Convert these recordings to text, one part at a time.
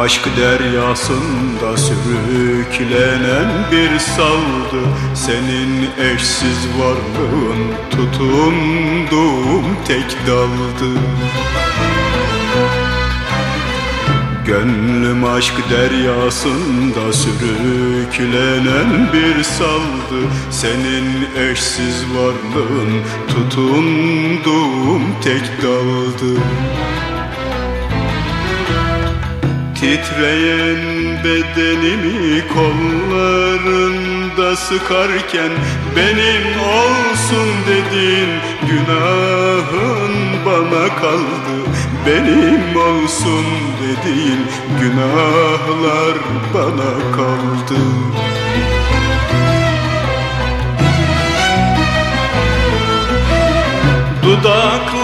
aşk deryasında sürüklenen bir saldı. Senin eşsiz varlığın tutunduğum tek daldı. Gönlüm aşk deryasında sürüklenen bir saldı. Senin eşsiz varlığın tutunduğum tek daldı Titreyen bedenimi kollarında sıkarken Benim olsun dedin günahın bana kaldı. Benim olsun dediğin günahlar bana kaldı. Dudaklarımda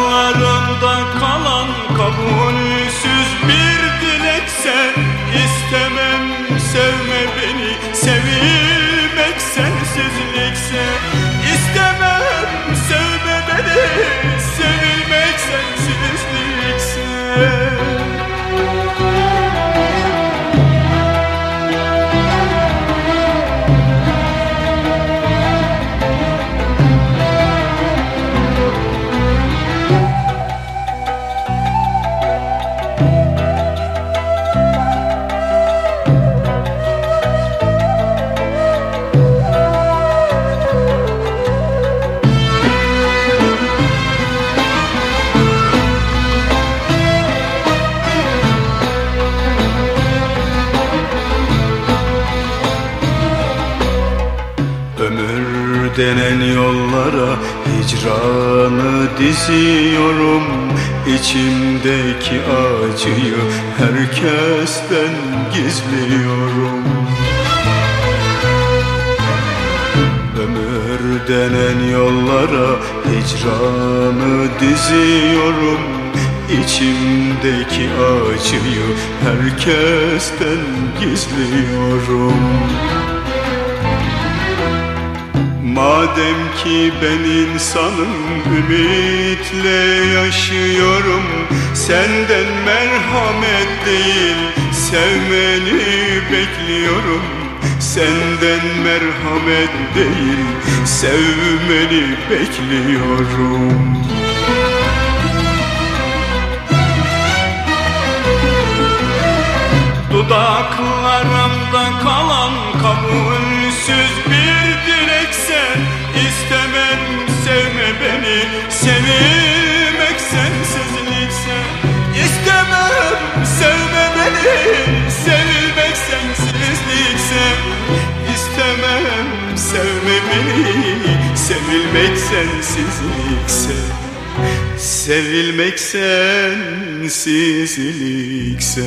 Sevilmek sensizlikse denen yollara hicranı diziyorum. İçimdeki acıyı herkesten gizliyorum. Ömür denen yollara hicranı diziyorum. İçimdeki acıyı herkesten gizliyorum Madem ki ben insanım ümitle yaşıyorum. Senden merhamet değil sevmeni bekliyorum. Senden merhamet değil sevmeni bekliyorum. Dudaklarımda kalan sevme beni Sevilmek sensizlikse istemem sevme beni Sevilmek sensizlikse istemem sevme beni Sevilmek sensizlikse Sevilmek sensizlikse